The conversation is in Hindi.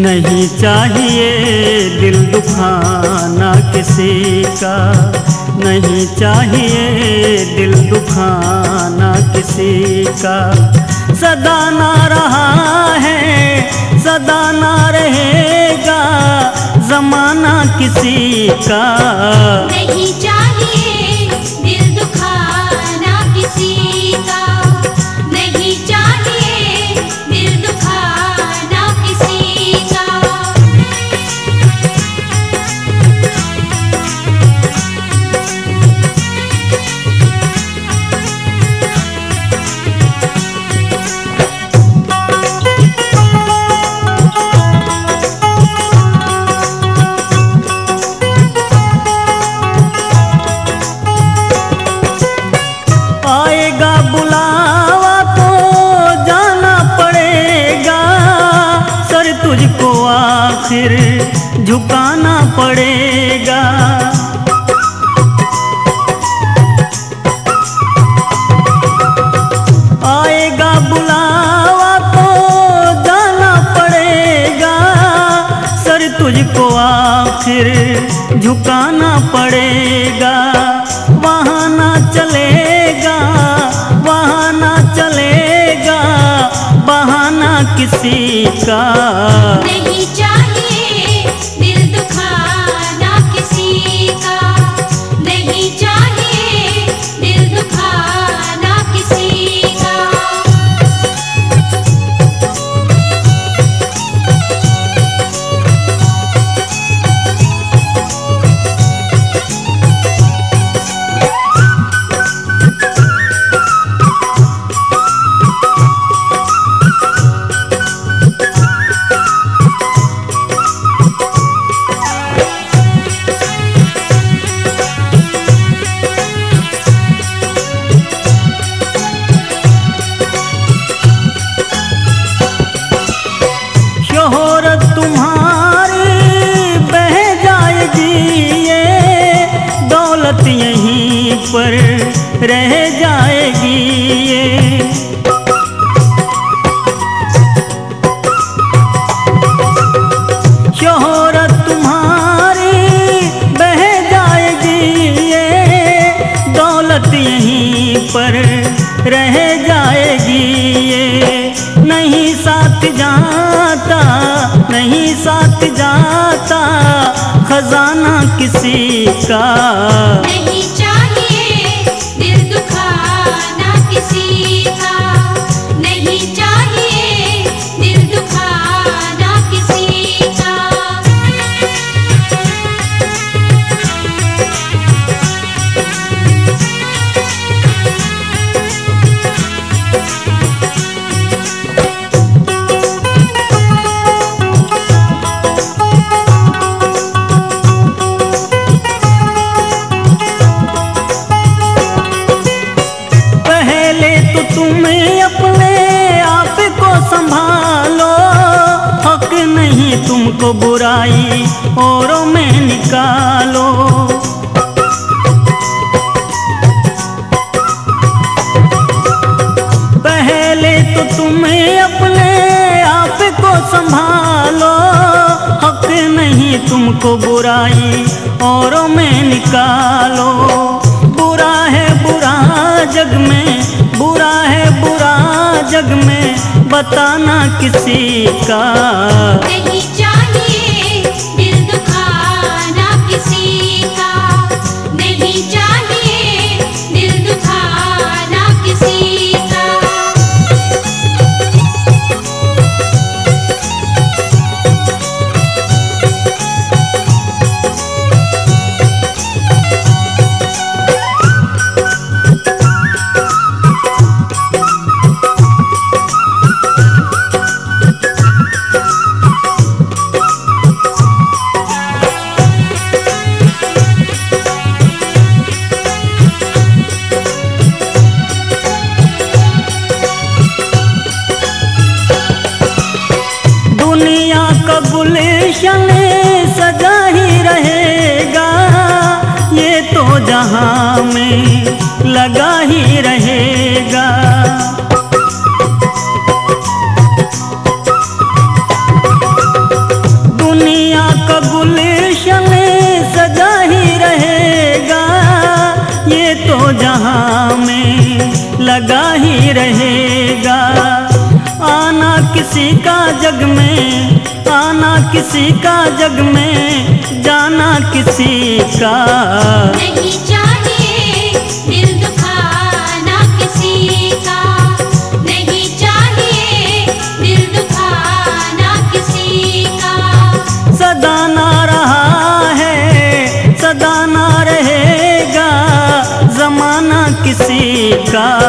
नहीं चाहिए दिल दुखाना किसी का। नहीं चाहिए दिल दुखाना किसी का। सदा ना रहा है, सदा ना रहेगा जमाना किसी का। नहीं चाहिए तुझको आखिर झुकाना पड़ेगा। आएगा बुलावा तो पड़ेगा। सर तुझको आखिर झुकाना पड़ेगा। वहाँ ना चलेगा किसी का। नहीं चाहिए पर रह जाएगी ये। शोहरत तुम्हारी बह जाएगी ये। दौलत यहीं पर रह जाएगी ये। नहीं साथ जाता, नहीं साथ जाता खजाना किसी का। नहीं दुखाना तुम्हें अपने आप को संभालो। हक नहीं तुमको बुराई, औरों में निकालो। पहले तो तुम्हें अपने आप को संभालो। हक नहीं तुमको बुराई, औरों में निकालो जग में बताना किसी का। स्टेशन सजा ही रहेगा। ये तो जहाँ में लगा ही रहेगा। दुनिया का गुलेशन सजा ही रहेगा। ये तो जहाँ में लगा ही रहेगा। आना किसी का जग में आना किसी का जग में जाना किसी का। नहीं चाहिए दिल दुखाना किसी का। नहीं चाहिए दिल दुखाना किसी का। सदा ना रहा है सदा ना रहेगा जमाना किसी का।